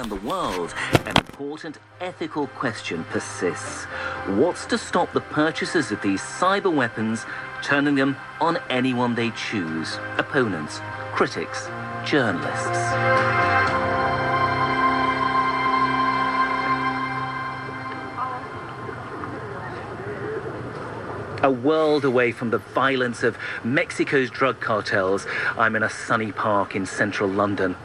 around the world, an important ethical question persists. What's to stop the purchasers of these cyber weapons turning them on anyone they choose? Opponents, critics, journalists. a world away from the violence of Mexico's drug cartels, I'm in a sunny park in central London.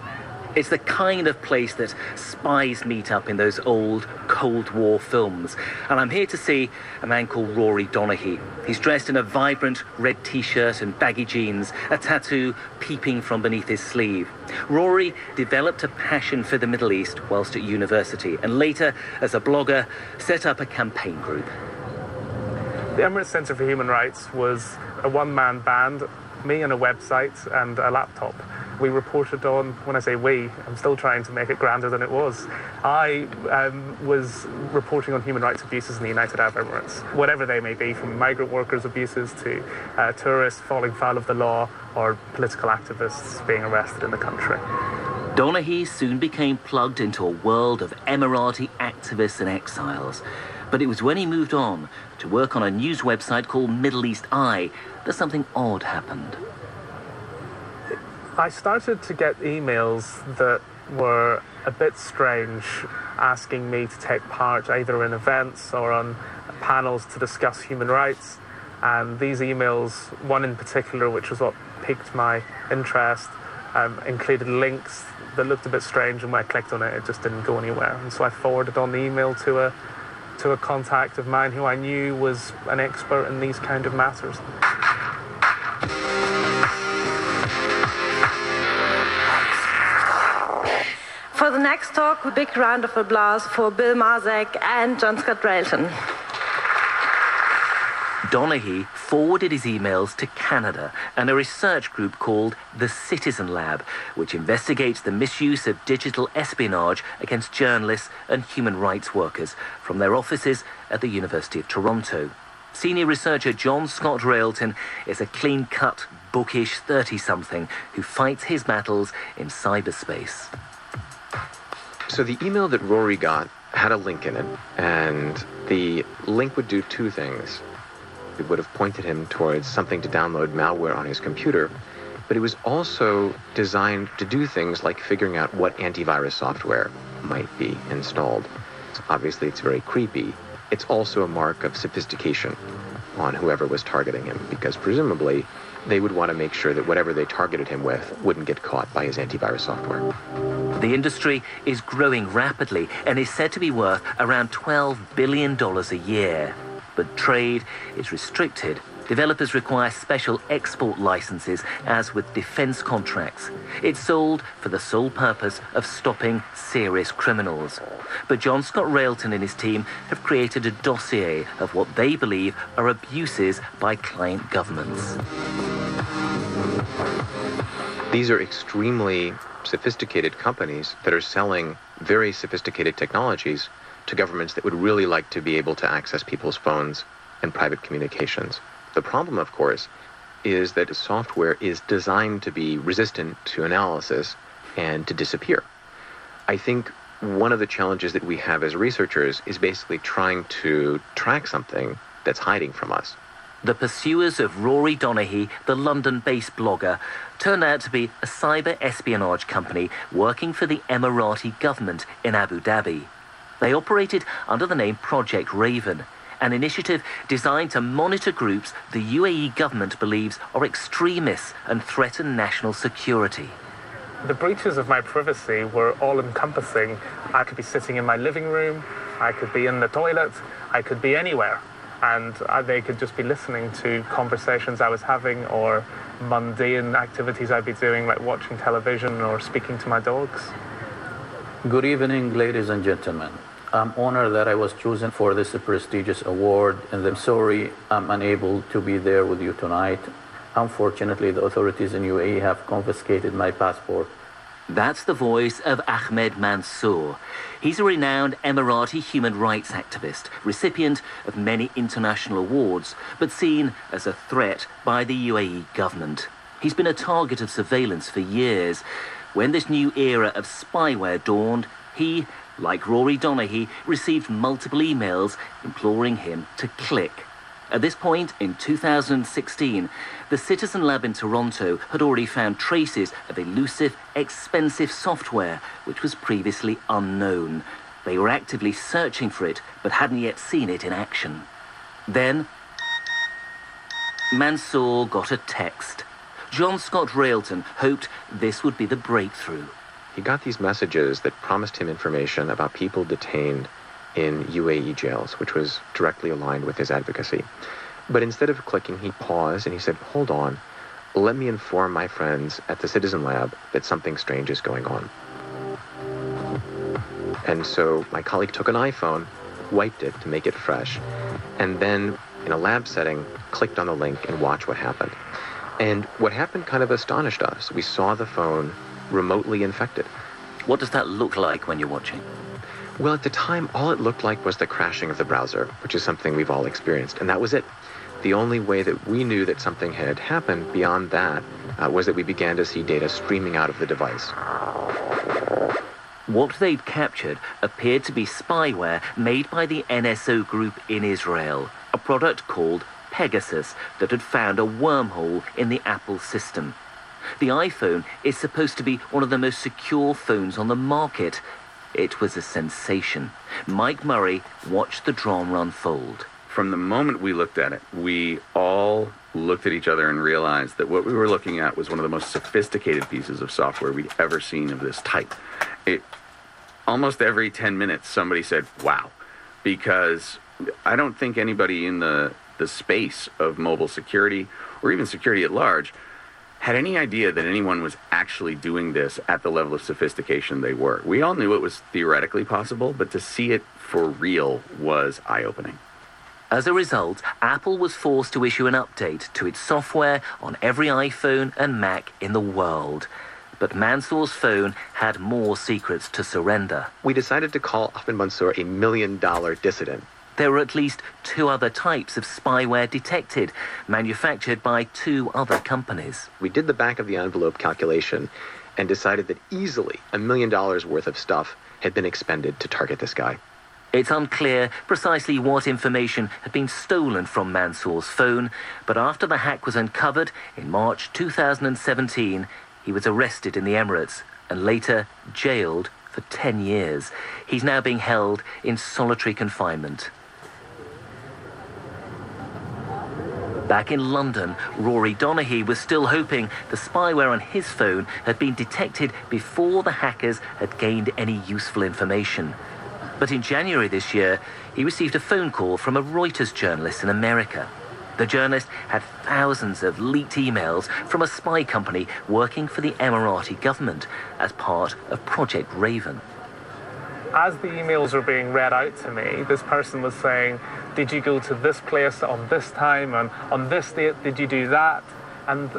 It's the kind of place that spies meet up in those old Cold War films. And I'm here to see a man called Rori Donaghy. He's dressed in a vibrant red t shirt and baggy jeans, a tattoo peeping from beneath his sleeve. Rori developed a passion for the Middle East whilst at university, and later, as a blogger, set up a campaign group. The Emirates Centre for Human Rights was a one man band, me and a website and a laptop we reported on, when I say we, I'm still trying to make it grander than it was. I um, was reporting on human rights abuses in the United Arab Emirates, whatever they may be, from migrant workers' abuses to uh, tourists falling foul of the law or political activists being arrested in the country. Donaghy soon became plugged into a world of Emirati activists and exiles. But it was when he moved on to work on a news website called Middle East Eye that something odd happened. I started to get emails that were a bit strange, asking me to take part either in events or on panels to discuss human rights. And these emails, one in particular, which was what piqued my interest, um, included links that looked a bit strange, and when I clicked on it, it just didn't go anywhere. And so I forwarded on the email to a to a contact of mine who I knew was an expert in these kind of matters. The next talk, a big round of applause for Bill Marczak and John Scott Railton. Donaghy forwarded his emails to Canada and a research group called the Citizen Lab, which investigates the misuse of digital espionage against journalists and human rights workers from their offices at the University of Toronto. Senior researcher John Scott Railton is a clean cut, bookish 30 something who fights his battles in cyberspace. So the email that Rori got had a link in it, and the link would do two things. It would have pointed him towards something to download malware on his computer, but it was also designed to do things like figuring out what antivirus software might be installed. Obviously, it's very creepy. It's also a mark of sophistication on whoever was targeting him, because presumably they would want to make sure that whatever they targeted him with wouldn't get caught by his antivirus software. The industry is growing rapidly and is said to be worth around $12 billion a year. But trade is restricted. Developers require special export licenses, as with defense contracts. It's sold for the sole purpose of stopping serious criminals. But John Scott Railton and his team have created a dossier of what they believe are abuses by client governments. These are extremely sophisticated companies that are selling very sophisticated technologies to governments that would really like to be able to access people's phones and private communications. The problem, of course, is that software is designed to be resistant to analysis and to disappear. I think one of the challenges that we have as researchers is basically trying to track something that's hiding from us. The pursuers of Rori Donaghy, the London based blogger, turned out to be a cyber espionage company working for the Emirati government in Abu Dhabi. They operated under the name Project Raven, an initiative designed to monitor groups the UAE government believes are extremists and threaten national security. The breaches of my privacy were all encompassing. I could be sitting in my living room, I could be in the toilet, I could be anywhere and uh, they could just be listening to conversations I was having or mundane activities I'd be doing, like watching television or speaking to my dogs. Good evening, ladies and gentlemen. I'm honored that I was chosen for this prestigious award, and I'm sorry I'm unable to be there with you tonight. Unfortunately, the authorities in UAE have confiscated my passport that's the voice of Ahmed Mansour. He's a renowned Emirati human rights activist, recipient of many international awards, but seen as a threat by the UAE government. He's been a target of surveillance for years. When this new era of spyware dawned, He, like Rori Donaghy, received multiple emails imploring him to click. At this point, in 2016, the Citizen Lab in Toronto had already found traces of elusive, expensive software which was previously unknown. They were actively searching for it, but hadn't yet seen it in action. Then, Mansour got a text. John Scott Railton hoped this would be the breakthrough. He got these messages that promised him information about people detained in UAE jails, which was directly aligned with his advocacy. But instead of clicking, he paused and he said, Hold on, let me inform my friends at the Citizen Lab that something strange is going on. And so my colleague took an iPhone, wiped it to make it fresh, and then in a lab setting, clicked on the link and watched what happened. And what happened kind of astonished us. We saw the phone remotely infected. What does that look like when you're watching? Well, at the time, all it looked like was the crashing of the browser, which is something we've all experienced, and that was it. The only way that we knew that something had happened beyond that uh, was that we began to see data streaming out of the device. What they'd captured appeared to be spyware made by the NSO group in Israel, a product called Pegasus that had found a wormhole in the Apple system. The iPhone is supposed to be one of the most secure phones on the market. It was a sensation. Mike Murray watched the drama unfold. From the moment we looked at it, we all looked at each other and realized that what we were looking at was one of the most sophisticated pieces of software we'd ever seen of this type. It almost every 10 minutes somebody said, "Wow." Because I don't think anybody in the the space of mobile security or even security at large had any idea that anyone was actually doing this at the level of sophistication they were. We all knew it was theoretically possible, but to see it for real was eye opening. As a result, Apple was forced to issue an update to its software on every iPhone and Mac in the world. But Mansour's phone had more secrets to surrender. We decided to call Ahmed Mansour a million dollar dissident. There were at least two other types of spyware detected, manufactured by two other companies. We did the back of the envelope calculation and decided that easily a million dollars worth of stuff had been expended to target this guy. It's unclear precisely what information had been stolen from Mansour's phone, but after the hack was uncovered in March 2017, he was arrested in the Emirates and later jailed for 10 years. He's now being held in solitary confinement. Back in London, Rori Donaghy was still hoping the spyware on his phone had been detected before the hackers had gained any useful information. But in January this year, he received a phone call from a Reuters journalist in America. The journalist had thousands of leaked emails from a spy company working for the Emirati government as part of Project Raven. As the emails were being read out to me, this person was saying, Did you go to this place on this time? And on this date, did you do that? And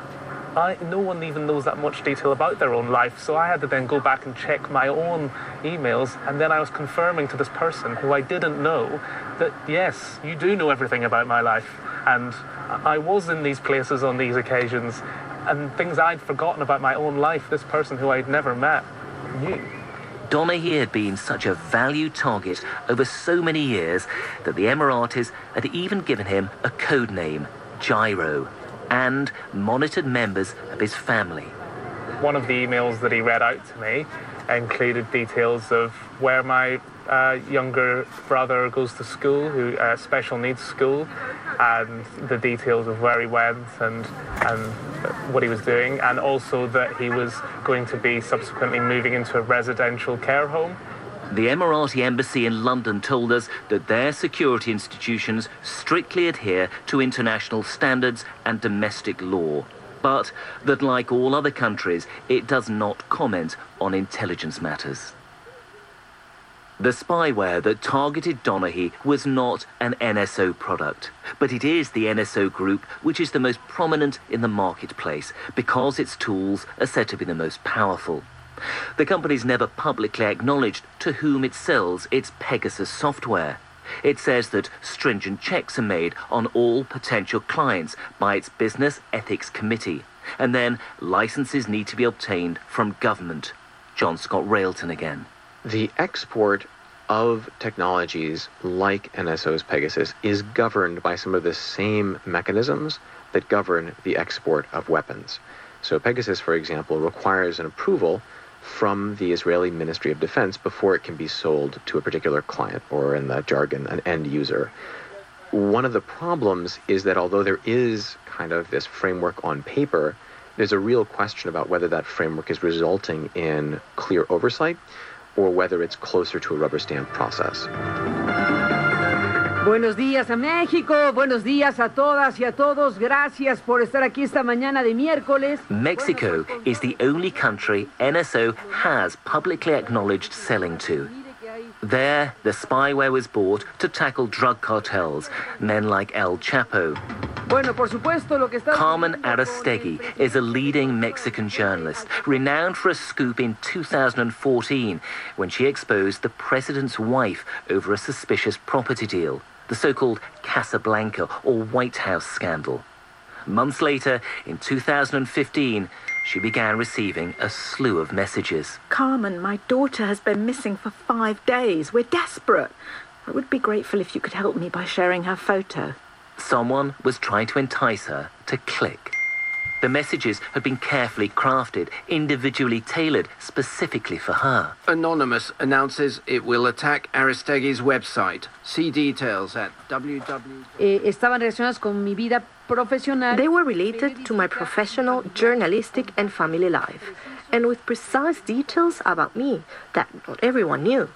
I, no one even knows that much detail about their own life. So I had to then go back and check my own emails. And then I was confirming to this person who I didn't know that, yes, you do know everything about my life. And I was in these places on these occasions. And things I'd forgotten about my own life, this person who I'd never met knew. Donaghy had been such a valued target over so many years that the Emiratis had even given him a code name, Gyro, and monitored members of his family. One of the emails that he read out to me included details of where my uh, younger brother goes to school, who uh, special needs school, and the details of where he went and and what he was doing, and also that he was going to be subsequently moving into a residential care home. The Emirati embassy in London told us that their security institutions strictly adhere to international standards and domestic law, but that, like all other countries, it does not comment on intelligence matters. The spyware that targeted Donaghy was not an NSO product, but it is the NSO group which is the most prominent in the marketplace because its tools are said to be the most powerful. The company's never publicly acknowledged to whom it sells its Pegasus software. It says that stringent checks are made on all potential clients by its Business Ethics Committee, and then licenses need to be obtained from government. John Scott Railton again. The export of technologies like NSO's Pegasus is governed by some of the same mechanisms that govern the export of weapons. So, Pegasus, for example, requires an approval from the Israeli Ministry of Defense before it can be sold to a particular client, or in the jargon, an end user. One of the problems is that although there is kind of this framework on paper, there's a real question about whether that framework is resulting in clear oversight or whether it's closer to a rubber stamp process. Buenos días a México, buenos días a todas y a todos. Gracias por estar aquí esta mañana de miércoles. Mexico is the only country NSO has publicly acknowledged selling to. There, the spyware was bought to tackle drug cartels, men like El Chapo. Bueno, por supuesto, lo que está Carmen Aristegui is a leading Mexican journalist, renowned for a scoop in 2014 when she exposed the president's wife over a suspicious property deal, the so called Casablanca or White House scandal. Months later, in 2015, she began receiving a slew of messages. Carmen, my daughter has been missing for five days. We're desperate. I would be grateful if you could help me by sharing her photo. Someone was trying to entice her to click. The messages had been carefully crafted, individually tailored specifically for her. Anonymous announces it will attack Aristegui's website. See details at www. Eh, estaban relacionadas con mi vida profesional. They were related to my professional, journalistic, and family life, and with precise details about me that not everyone knew.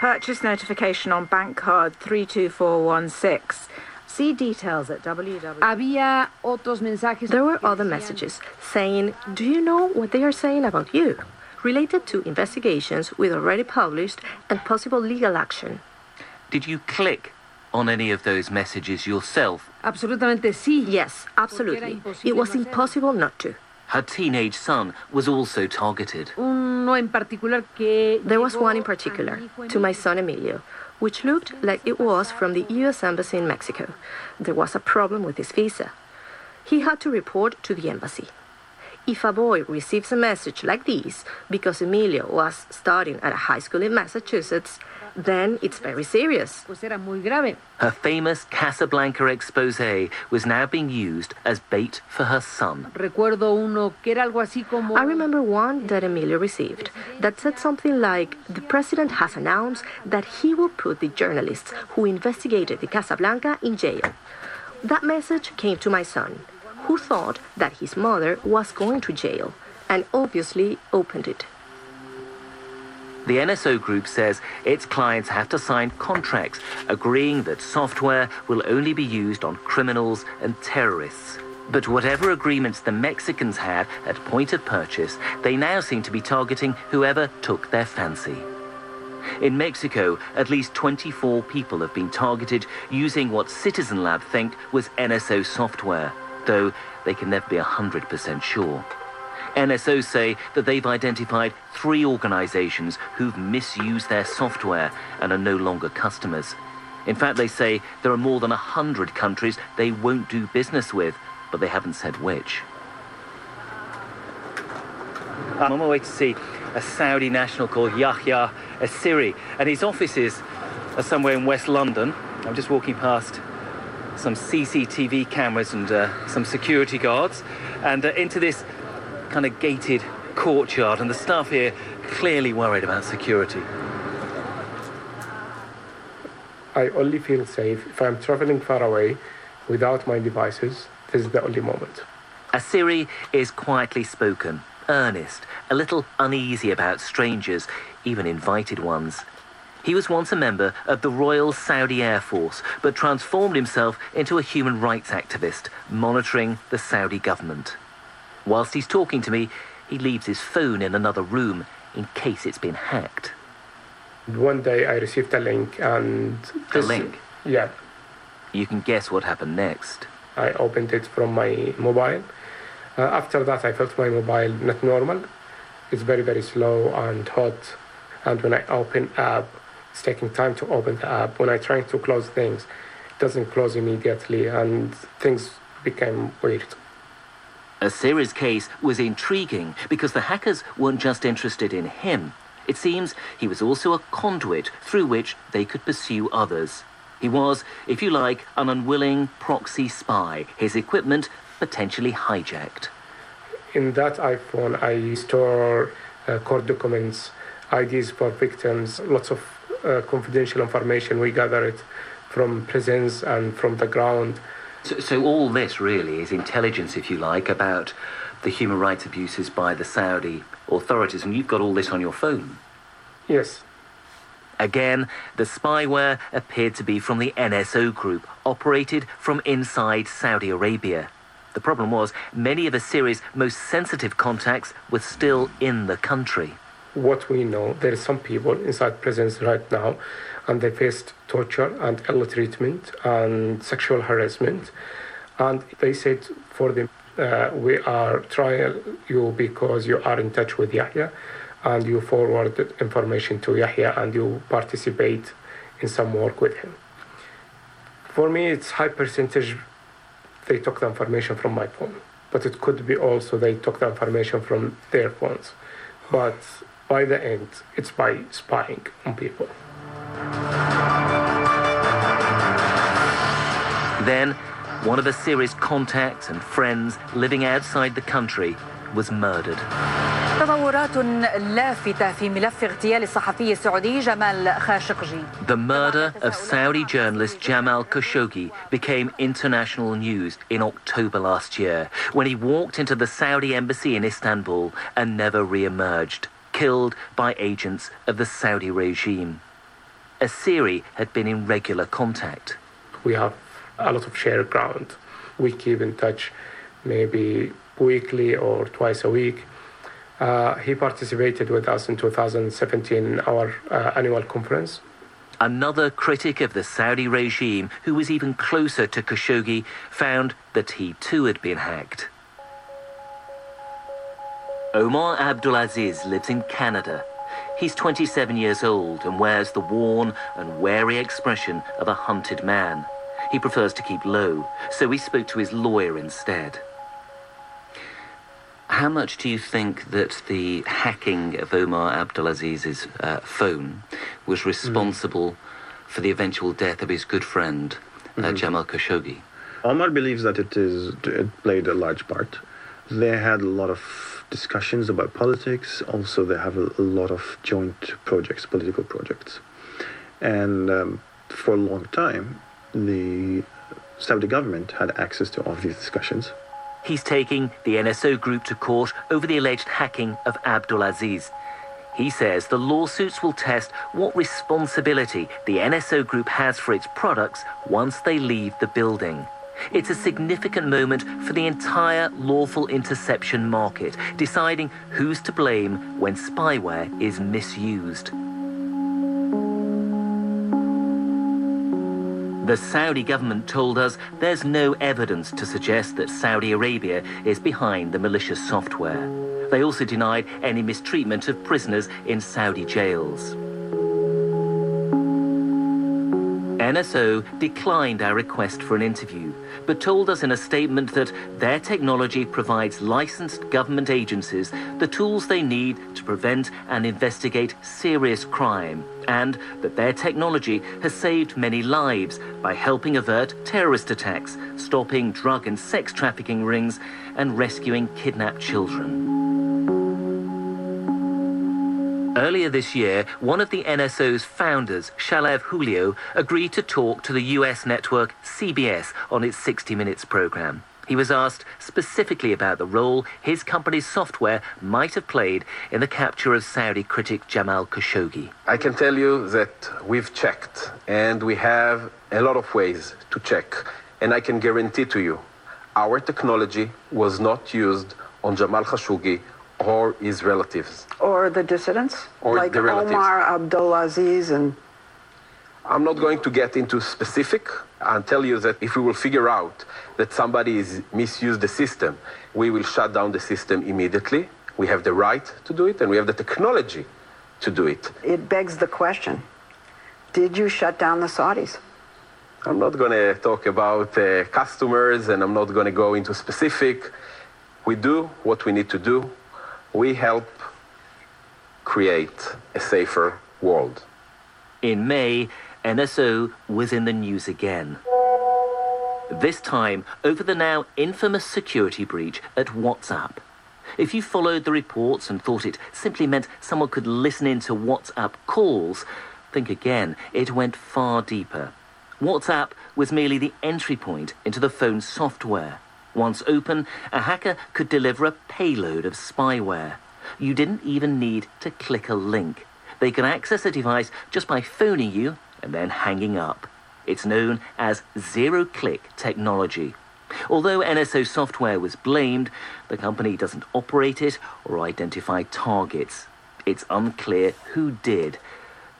Purchase notification on bank card 32416. See details at www. Había otros mensajes. There were other messages saying, Do you know what they are saying about you? Related to investigations with already published and possible legal action. Did you click on any of those messages yourself? Absolutamente sí. Yes, absolutely. It was impossible not to. Her teenage son was also targeted. Uno en particular que. There was one in particular, to my son Emilio, which looked like it was from the US Embassy in Mexico. There was a problem with his visa. He had to report to the embassy. If a boy receives a message like this because Emilio was studying at a high school in Massachusetts, then it's very serious. Pues era muy grave. Her famous Casablanca expose was now being used as bait for her son. Recuerdo uno que era algo así como. I remember one that Emilio received that said something like The president has announced that he will put the journalists who investigated the Casablanca in jail. That message came to my son, who thought that his mother was going to jail, and obviously opened it. The NSO group says its clients have to sign contracts agreeing that software will only be used on criminals and terrorists. But whatever agreements the Mexicans had at point of purchase, they now seem to be targeting whoever took their fancy. In Mexico, at least 24 people have been targeted using what Citizen Lab think was NSO software, though they can never be 100% sure. NSO say that they've identified three organizations who've misused their software and are no longer customers. In fact, they say there are more than 100 countries they won't do business with, but they haven't said which. I'm on my way to see a Saudi national called Yahya Assiri, and his offices are somewhere in West London. I'm just walking past some CCTV cameras and uh, some security guards, and uh, into this kind of gated courtyard, and the staff here clearly worried about security. I only feel safe if I'm traveling far away without my devices. This is the only moment. Assiri is quietly spoken, earnest, a little uneasy about strangers, even invited ones. He was once a member of the Royal Saudi Air Force, but transformed himself into a human rights activist, monitoring the Saudi government. Whilst he's talking to me, he leaves his phone in another room in case it's been hacked. One day I received a link and. A this- link? Yeah. You can guess what happened next. I opened it from my mobile. Uh, after that, I felt my mobile not normal. It's very, very slow and hot. And when I open app, it's taking time to open the app. When I try to close things, it doesn't close immediately, and things became weird. Assiri's case was intriguing because the hackers weren't just interested in him. It seems he was also a conduit through which they could pursue others. He was, if you like, an unwilling proxy spy, his equipment potentially hijacked. In that iPhone, I store uh, court documents, IDs for victims, lots of uh, confidential information. We gather it from prisons and from the ground. So, so all this really is intelligence, if you like, about the human rights abuses by the Saudi authorities, and you've got all this on your phone. Yes. Again, the spyware appeared to be from the NSO group, operated from inside Saudi Arabia. The problem was, many of Assiri's most sensitive contacts were still in the country. What we know, there are some people inside prisons right now, and they faced torture and ill treatment and sexual harassment. And they said for them, uh, we are trying you because you are in touch with Yahya and you forward information to Yahya and you participate in some work with him. For me, it's high percentage they took the information from my phone, but it could be also they took the information from their phones. But by the end, it's by spying on people. Then, one of Assiri's contacts and friends living outside the country was murdered. تطورات لافتة في ملف اغتيال الصحفي السعودي جمال خاشقجي. The murder of Saudi journalist Jamal Khashoggi became international news in October last year when he walked into the Saudi embassy in Istanbul and never re-emerged, killed by agents of the Saudi regime. Assiri had been in regular contact. We have a lot of shared ground. We keep in touch maybe weekly or twice a week. Uh, he participated with us in 2017 in our uh, annual conference. Another critic of the Saudi regime, who was even closer to Khashoggi, found that he too had been hacked. Omar Abdulaziz lives in Canada. He's 27 years old and wears the worn and wary expression of a hunted man. He prefers to keep low, so we spoke to his lawyer instead. How much do you think that the hacking of Omar Abdulaziz's uh, phone was responsible mm. for the eventual death of his good friend, uh, mm-hmm. Jamal Khashoggi? Omar believes that it is it played a large part. They had a lot of discussions about politics. Also, they have a, a lot of joint projects, political projects, and um, for a long time, the Saudi government had access to all of these discussions. He's taking the NSO group to court over the alleged hacking of Abdulaziz. He says the lawsuits will test what responsibility the NSO group has for its products once they leave the building. It's a significant moment for the entire lawful interception market, deciding who's to blame when spyware is misused. The Saudi government told us there's no evidence to suggest that Saudi Arabia is behind the malicious software. They also denied any mistreatment of prisoners in Saudi jails. NSO declined our request for an interview, but told us in a statement that their technology provides licensed government agencies the tools they need to prevent and investigate serious crime, and that their technology has saved many lives by helping avert terrorist attacks, stopping drug and sex trafficking rings, and rescuing kidnapped children. Earlier this year, one of the NSO's founders, Shalev Hulio, agreed to talk to the US network CBS on its 60 Minutes program. He was asked specifically about the role his company's software might have played in the capture of Saudi critic Jamal Khashoggi. I can tell you that we've checked, and we have a lot of ways to check. And I can guarantee to you, our technology was not used on Jamal Khashoggi or his relatives. Or the dissidents? Or like the relatives. Omar Abdulaziz and... I'm not going to get into specific and tell you that if we will figure out that somebody is misused the system, we will shut down the system immediately. We have the right to do it and we have the technology to do it. It begs the question, did you shut down the Saudis? I'm not going to talk about uh, customers and I'm not going to go into specific. We do what we need to do we help create a safer world. In May, NSO was in the news again. This time over the now infamous security breach at WhatsApp. If you followed the reports and thought it simply meant someone could listen in to WhatsApp calls, think again. It went far deeper. WhatsApp was merely the entry point into the phone's software. Once open, a hacker could deliver a payload of spyware. You didn't even need to click a link. They could access a device just by phoning you and then hanging up. It's known as zero click technology. Although NSO software was blamed, the company doesn't operate it or identify targets. It's unclear who did.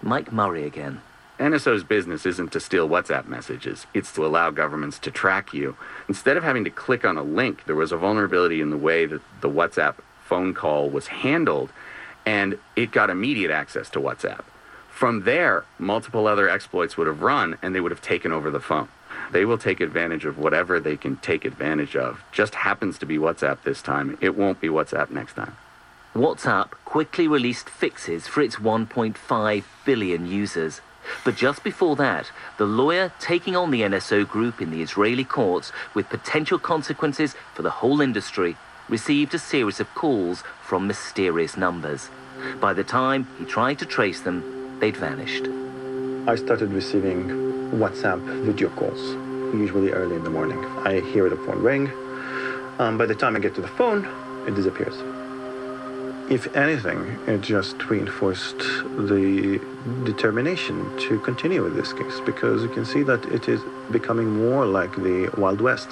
Mike Murray again. NSO's business isn't to steal WhatsApp messages, it's to allow governments to track you. Instead of having to click on a link, there was a vulnerability in the way that the WhatsApp phone call was handled, and it got immediate access to WhatsApp. From there, multiple other exploits would have run, and they would have taken over the phone. They will take advantage of whatever they can take advantage of. Just happens to be WhatsApp this time. It won't be WhatsApp next time. WhatsApp quickly released fixes for its 1.5 billion users. But just before that, the lawyer taking on the NSO group in the Israeli courts with potential consequences for the whole industry received a series of calls from mysterious numbers. By the time he tried to trace them, they'd vanished. I started receiving WhatsApp video calls, usually early in the morning. I hear the phone ring. Um, by the time I get to the phone, it disappears. If anything, it just reinforced the determination to continue with this case because you can see that it is becoming more like the Wild West.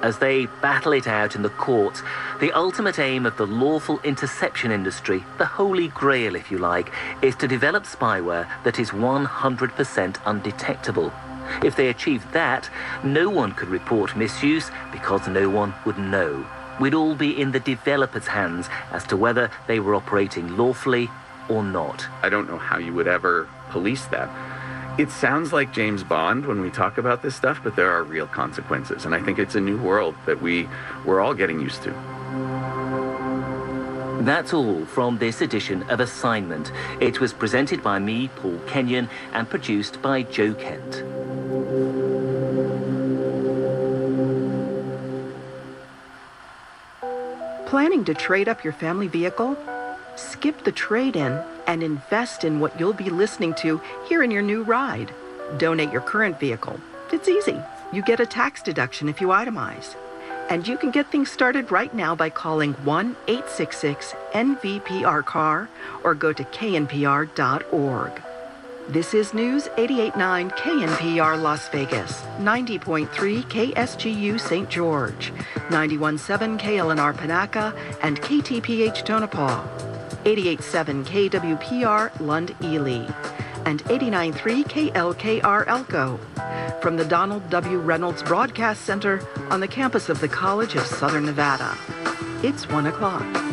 As they battle it out in the courts, the ultimate aim of the lawful interception industry, the holy grail if you like, is to develop spyware that is 100% undetectable. If they achieved that, no one could report misuse because no one would know. We'd all be in the developers' hands as to whether they were operating lawfully or not. I don't know how you would ever police that. It sounds like James Bond when we talk about this stuff, but there are real consequences. And I think it's a new world that we, we're all getting used to. That's all from this edition of Assignment. It was presented by me, Paul Kenyon, and produced by Joe Kent. Planning to trade up your family vehicle? Skip the trade in and invest in what you'll be listening to here in your new ride. Donate your current vehicle. It's easy. You get a tax deduction if you itemize. And you can get things started right now by calling 1 866 NVPR CAR or go to knpr.org. This is News 889 KNPR Las Vegas, 90.3 KSGU St. George, 91.7 KLNR Panaca, and KTPH Tonopah, 88.7 KWPR Lund Ely, and 89.3 KLKR Elko. From the Donald W. Reynolds Broadcast Center on the campus of the College of Southern Nevada. It's 1 o'clock.